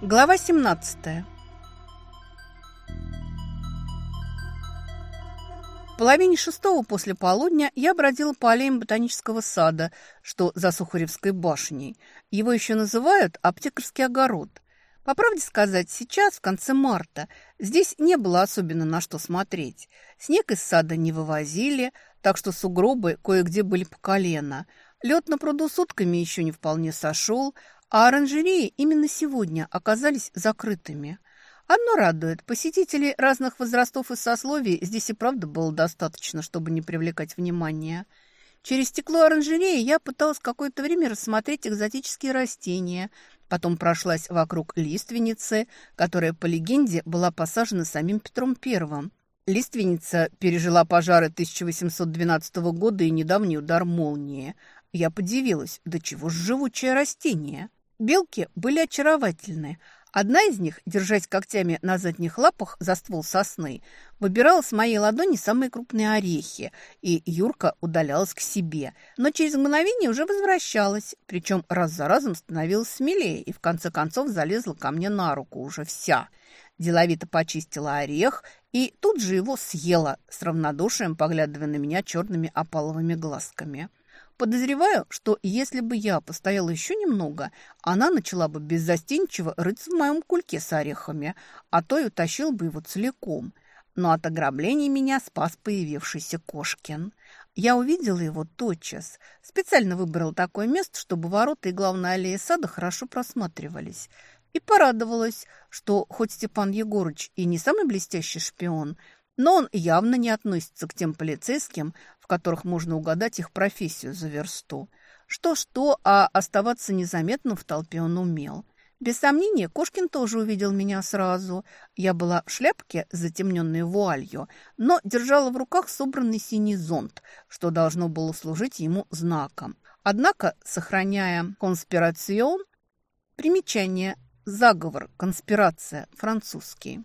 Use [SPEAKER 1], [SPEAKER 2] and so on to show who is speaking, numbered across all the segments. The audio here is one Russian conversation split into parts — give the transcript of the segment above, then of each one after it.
[SPEAKER 1] Глава 17 В половине шестого после полудня я бродила по аллеям ботанического сада, что за Сухаревской башней. Его еще называют аптекарский огород. По правде сказать, сейчас, в конце марта, здесь не было особенно на что смотреть. Снег из сада не вывозили, так что сугробы кое-где были по колено. Лед на пруду сутками еще не вполне сошел, а оранжереи именно сегодня оказались закрытыми. Одно радует, посетителей разных возрастов и сословий здесь и правда было достаточно, чтобы не привлекать внимания. Через стекло оранжереи я пыталась какое-то время рассмотреть экзотические растения, потом прошлась вокруг лиственницы, которая, по легенде, была посажена самим Петром Первым. Лиственница пережила пожары 1812 года и недавний удар молнии. Я подивилась, до чего ж живучее растение. Белки были очаровательны. Одна из них, держась когтями на задних лапах за ствол сосны, выбирала с моей ладони самые крупные орехи, и Юрка удалялась к себе, но через мгновение уже возвращалась, причем раз за разом становилась смелее и в конце концов залезла ко мне на руку уже вся. Деловито почистила орех и тут же его съела, с равнодушием поглядывая на меня черными опаловыми глазками. Подозреваю, что если бы я постояла еще немного, она начала бы беззастенчиво рыться в моем кульке с орехами, а то и утащил бы его целиком. Но от ограбления меня спас появившийся Кошкин. Я увидела его тотчас. Специально выбрал такое место, чтобы ворота и главная аллея сада хорошо просматривались. И порадовалась, что хоть Степан Егорыч и не самый блестящий шпион, но он явно не относится к тем полицейским, которых можно угадать их профессию за версту. Что-что, а оставаться незаметным в толпе он умел. Без сомнения, Кошкин тоже увидел меня сразу. Я была в шляпке, затемненной вуалью, но держала в руках собранный синий зонт, что должно было служить ему знаком. Однако, сохраняя конспирацион, примечание «заговор», «конспирация», французский.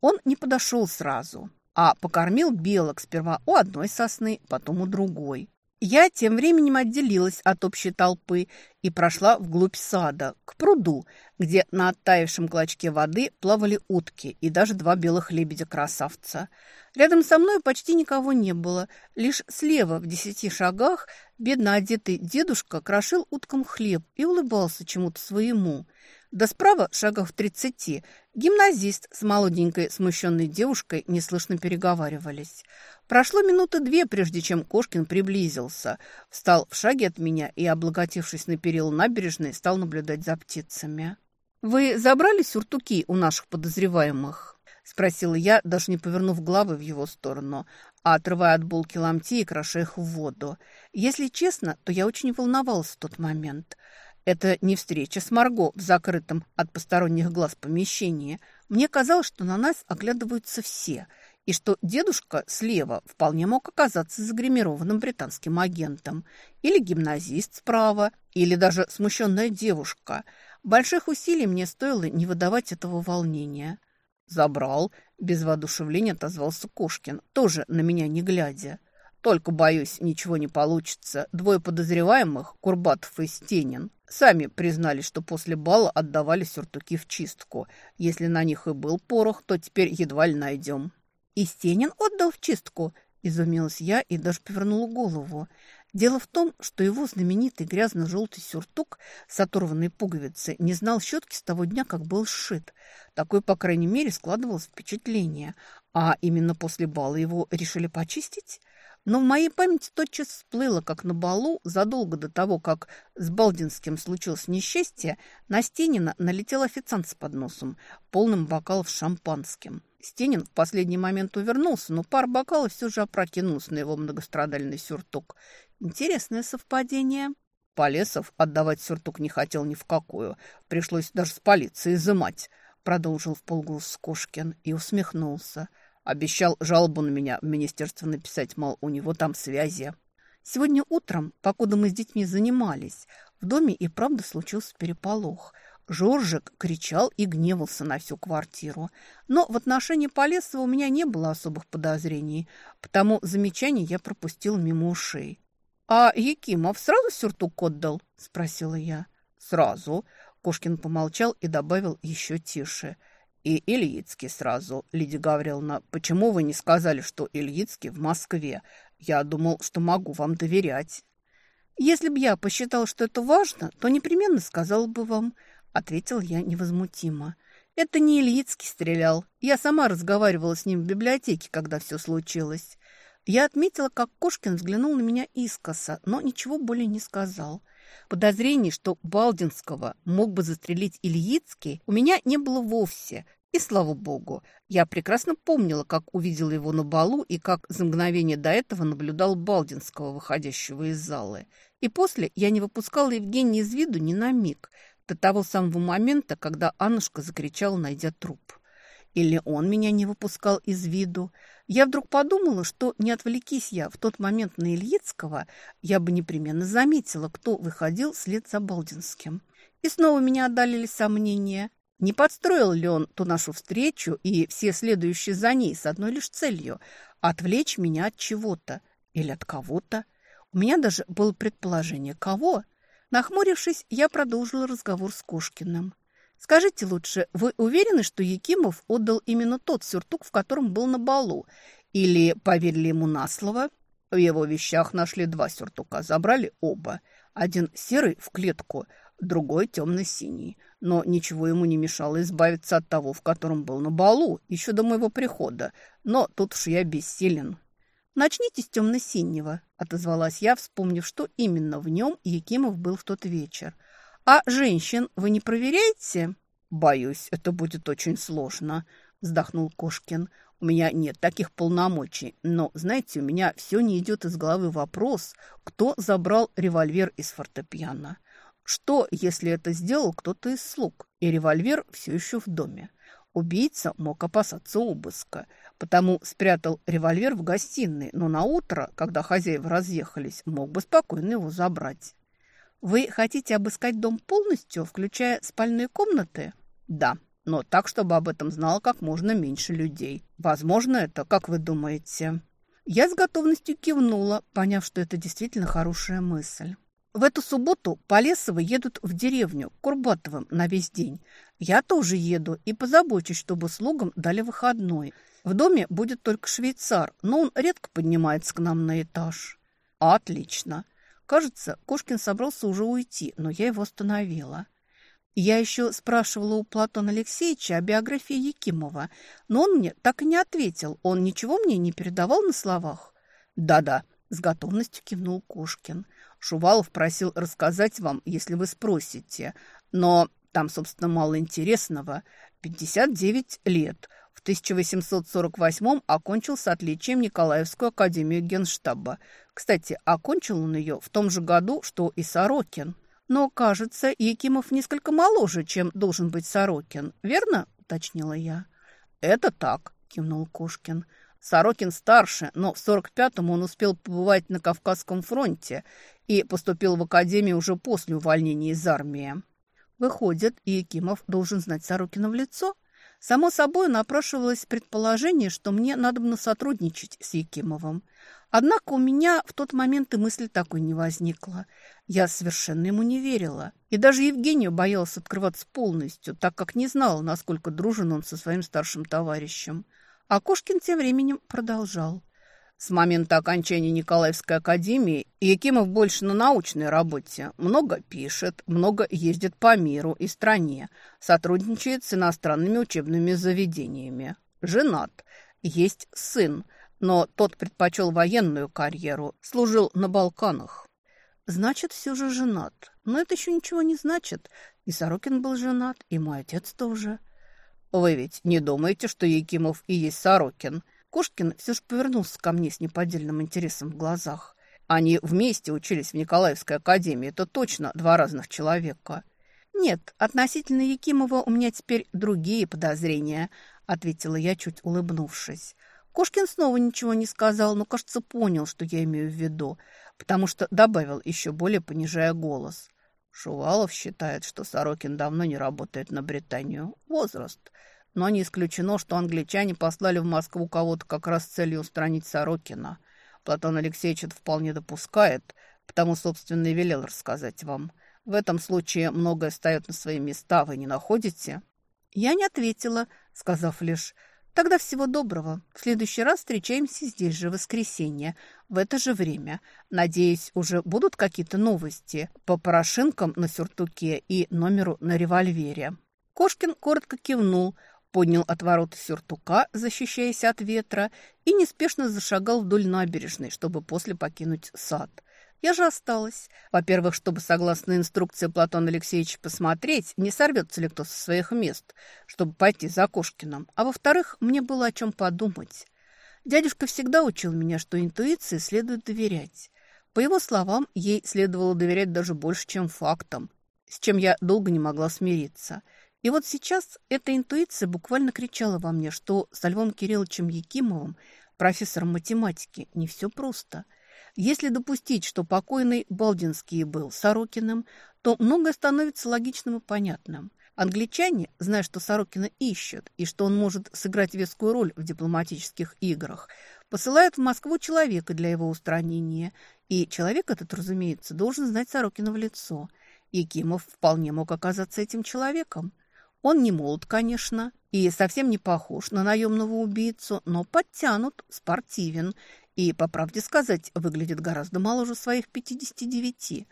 [SPEAKER 1] Он не подошел сразу а покормил белок сперва у одной сосны, потом у другой. Я тем временем отделилась от общей толпы и прошла вглубь сада, к пруду, где на оттаившем клочке воды плавали утки и даже два белых лебедя-красавца. Рядом со мной почти никого не было. Лишь слева, в десяти шагах, бедно одетый дедушка крошил уткам хлеб и улыбался чему-то своему – да справа, шагах в тридцати, гимназист с молоденькой смущенной девушкой неслышно переговаривались. Прошло минуты две, прежде чем Кошкин приблизился. Встал в шаге от меня и, облокотившись на перил набережной, стал наблюдать за птицами. «Вы забрали сюртуки у наших подозреваемых?» – спросила я, даже не повернув головы в его сторону, а отрывая от булки ломти и кроша их в воду. Если честно, то я очень волновалась в тот момент – это не встреча с Марго в закрытом от посторонних глаз помещении. Мне казалось, что на нас оглядываются все, и что дедушка слева вполне мог оказаться загримированным британским агентом, или гимназист справа, или даже смущенная девушка. Больших усилий мне стоило не выдавать этого волнения. «Забрал», – без воодушевления отозвался Кошкин, тоже на меня не глядя. Только, боюсь, ничего не получится. Двое подозреваемых, Курбатов и Стенин, сами признали, что после бала отдавали сюртуки в чистку. Если на них и был порох, то теперь едва ли найдем. «И Стенин отдал в чистку?» – изумилась я и даже повернула голову. Дело в том, что его знаменитый грязно-желтый сюртук с оторванной пуговицей не знал щетки с того дня, как был сшит. Такое, по крайней мере, складывалось впечатление. А именно после бала его решили почистить? Но в моей памяти тотчас всплыло, как на балу, задолго до того, как с Балдинским случилось несчастье, на Стенина налетел официант с подносом, полным бокалов шампанским. Стенин в последний момент увернулся, но пар бокалов все же опрокинулся на его многострадальный сюртук. Интересное совпадение. Полесов отдавать сюртук не хотел ни в какую. Пришлось даже с полицией изымать, продолжил в полголоса Кошкин и усмехнулся. Обещал жалобу на меня в министерство написать, мол, у него там связи. Сегодня утром, покуда мы с детьми занимались, в доме и правда случился переполох. Жоржик кричал и гневался на всю квартиру. Но в отношении Полесова у меня не было особых подозрений, потому замечание я пропустил мимо ушей. «А Якимов сразу сюртук отдал?» – спросила я. «Сразу. Кошкин помолчал и добавил еще тише. «И Ильицкий сразу, Лидия Гавриловна. Почему вы не сказали, что Ильицкий в Москве? Я думал, что могу вам доверять». «Если б я посчитал, что это важно, то непременно сказал бы вам», — ответил я невозмутимо. «Это не Ильицкий стрелял. Я сама разговаривала с ним в библиотеке, когда все случилось». Я отметила, как Кошкин взглянул на меня искоса, но ничего более не сказал. Подозрений, что Балдинского мог бы застрелить Ильицкий, у меня не было вовсе. И слава богу, я прекрасно помнила, как увидела его на балу и как за мгновение до этого наблюдал Балдинского, выходящего из залы. И после я не выпускала Евгения из виду ни на миг, до того самого момента, когда Аннушка закричала, найдя труп. Или он меня не выпускал из виду. Я вдруг подумала, что не отвлекись я в тот момент на Ильицкого, я бы непременно заметила, кто выходил вслед за Балдинским. И снова меня одолели сомнения. Не подстроил ли он ту нашу встречу и все следующие за ней с одной лишь целью – отвлечь меня от чего-то или от кого-то? У меня даже было предположение, кого? Нахмурившись, я продолжила разговор с Кошкиным. Скажите лучше, вы уверены, что Якимов отдал именно тот сюртук, в котором был на балу? Или поверили ему на слово? В его вещах нашли два сюртука, забрали оба. Один серый в клетку, другой темно-синий. Но ничего ему не мешало избавиться от того, в котором был на балу, еще до моего прихода. Но тут уж я бессилен. «Начните с темно-синего», — отозвалась я, вспомнив, что именно в нем Якимов был в тот вечер — «А женщин вы не проверяете?» «Боюсь, это будет очень сложно», – вздохнул Кошкин. «У меня нет таких полномочий, но, знаете, у меня все не идет из головы вопрос, кто забрал револьвер из фортепиано. Что, если это сделал кто-то из слуг, и револьвер все еще в доме? Убийца мог опасаться обыска, потому спрятал револьвер в гостиной, но на утро, когда хозяева разъехались, мог бы спокойно его забрать. Вы хотите обыскать дом полностью, включая спальные комнаты? Да, но так, чтобы об этом знало как можно меньше людей. Возможно, это, как вы думаете? Я с готовностью кивнула, поняв, что это действительно хорошая мысль. В эту субботу Полесовы едут в деревню к Курбатовым на весь день. Я тоже еду и позабочусь, чтобы слугам дали выходной. В доме будет только швейцар, но он редко поднимается к нам на этаж. Отлично. Кажется, Кошкин собрался уже уйти, но я его остановила. Я еще спрашивала у Платона Алексеевича о биографии Якимова, но он мне так и не ответил. Он ничего мне не передавал на словах? «Да-да», — с готовностью кивнул Кошкин. «Шувалов просил рассказать вам, если вы спросите. Но там, собственно, мало интересного. 59 лет. В 1848 окончил с отличием Николаевскую академию генштаба. Кстати, окончил он ее в том же году, что и Сорокин. Но, кажется, Якимов несколько моложе, чем должен быть Сорокин. Верно? Уточнила я. Это так, кивнул Кошкин. Сорокин старше, но в 45-м он успел побывать на Кавказском фронте и поступил в академию уже после увольнения из армии. Выходит, Якимов должен знать Сорокина в лицо? Само собой напрашивалось предположение, что мне надо бы сотрудничать с Якимовым. Однако у меня в тот момент и мысли такой не возникло. Я совершенно ему не верила. И даже Евгению боялась открываться полностью, так как не знала, насколько дружен он со своим старшим товарищем. А Кошкин тем временем продолжал. С момента окончания Николаевской академии Якимов больше на научной работе. Много пишет, много ездит по миру и стране, сотрудничает с иностранными учебными заведениями. Женат, есть сын, но тот предпочел военную карьеру, служил на Балканах. Значит, все же женат. Но это еще ничего не значит. И Сорокин был женат, и мой отец тоже. Вы ведь не думаете, что Якимов и есть Сорокин – Кошкин все же повернулся ко мне с неподдельным интересом в глазах. Они вместе учились в Николаевской академии. Это точно два разных человека. «Нет, относительно Якимова у меня теперь другие подозрения», ответила я, чуть улыбнувшись. Кошкин снова ничего не сказал, но, кажется, понял, что я имею в виду, потому что добавил, еще более понижая голос. Шувалов считает, что Сорокин давно не работает на Британию. Возраст. Но не исключено, что англичане послали в Москву кого-то как раз с целью устранить Сорокина. Платон Алексеевич это вполне допускает, потому, собственно, и велел рассказать вам. В этом случае многое встает на свои места, вы не находите?» Я не ответила, сказав лишь «Тогда всего доброго. В следующий раз встречаемся здесь же, в воскресенье, в это же время. Надеюсь, уже будут какие-то новости по порошинкам на сюртуке и номеру на револьвере». Кошкин коротко кивнул, поднял от ворота сюртука, защищаясь от ветра, и неспешно зашагал вдоль набережной, чтобы после покинуть сад – я же осталась. Во-первых, чтобы, согласно инструкции Платона Алексеевича, посмотреть, не сорвется ли кто со своих мест, чтобы пойти за Кошкиным. А во-вторых, мне было о чем подумать. Дядюшка всегда учил меня, что интуиции следует доверять. По его словам, ей следовало доверять даже больше, чем фактам, с чем я долго не могла смириться. И вот сейчас эта интуиция буквально кричала во мне, что с Львом Кирилловичем Якимовым, профессором математики, не все просто – если допустить, что покойный Балдинский был Сорокиным, то многое становится логичным и понятным. Англичане, зная, что Сорокина ищут и что он может сыграть вескую роль в дипломатических играх, посылают в Москву человека для его устранения. И человек этот, разумеется, должен знать Сорокина в лицо. И Кимов вполне мог оказаться этим человеком. Он не молод, конечно, и совсем не похож на наемного убийцу, но подтянут, спортивен и, по правде сказать, выглядит гораздо моложе своих 59.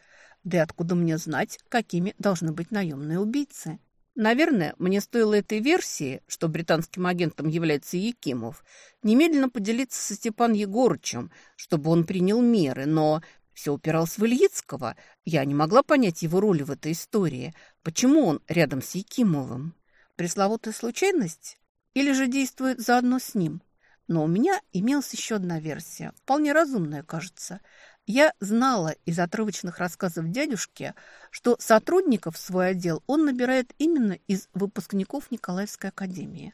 [SPEAKER 1] Да и откуда мне знать, какими должны быть наемные убийцы? Наверное, мне стоило этой версии, что британским агентом является Якимов, немедленно поделиться со Степан Егорычем, чтобы он принял меры, но все упиралось в Ильицкого. Я не могла понять его роли в этой истории. Почему он рядом с Якимовым? Пресловутая случайность? Или же действует заодно с ним? Но у меня имелась еще одна версия, вполне разумная, кажется. Я знала из отрывочных рассказов дядюшки, что сотрудников в свой отдел он набирает именно из выпускников Николаевской академии.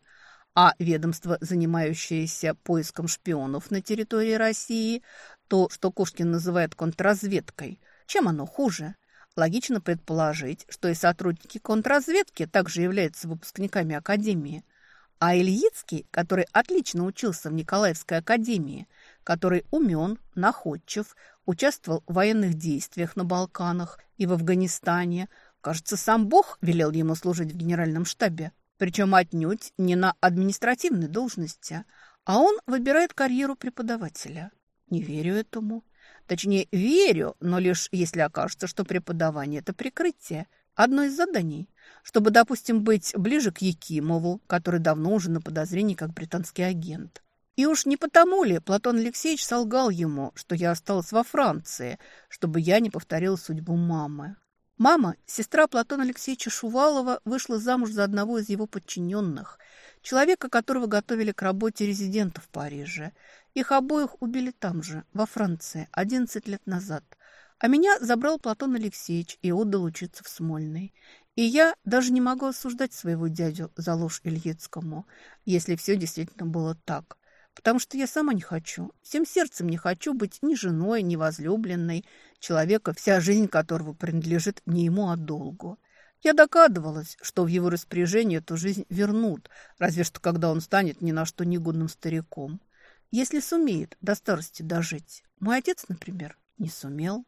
[SPEAKER 1] А ведомство, занимающееся поиском шпионов на территории России, то, что Кошкин называет контрразведкой, чем оно хуже? Логично предположить, что и сотрудники контрразведки также являются выпускниками Академии – а Ильицкий, который отлично учился в Николаевской академии, который умен, находчив, участвовал в военных действиях на Балканах и в Афганистане, кажется, сам Бог велел ему служить в генеральном штабе, причем отнюдь не на административной должности, а он выбирает карьеру преподавателя. Не верю этому. Точнее, верю, но лишь если окажется, что преподавание – это прикрытие, одно из заданий чтобы, допустим, быть ближе к Якимову, который давно уже на подозрении как британский агент. И уж не потому ли Платон Алексеевич солгал ему, что я осталась во Франции, чтобы я не повторила судьбу мамы. Мама, сестра Платона Алексеевича Шувалова, вышла замуж за одного из его подчиненных, человека, которого готовили к работе резидента в Париже. Их обоих убили там же, во Франции, 11 лет назад. А меня забрал Платон Алексеевич и отдал учиться в Смольный. И я даже не могу осуждать своего дядю за ложь Ильицкому, если все действительно было так. Потому что я сама не хочу, всем сердцем не хочу быть ни женой, ни возлюбленной человека, вся жизнь которого принадлежит не ему, а долгу. Я догадывалась, что в его распоряжение эту жизнь вернут, разве что когда он станет ни на что негодным стариком. Если сумеет до старости дожить. Мой отец, например, не сумел.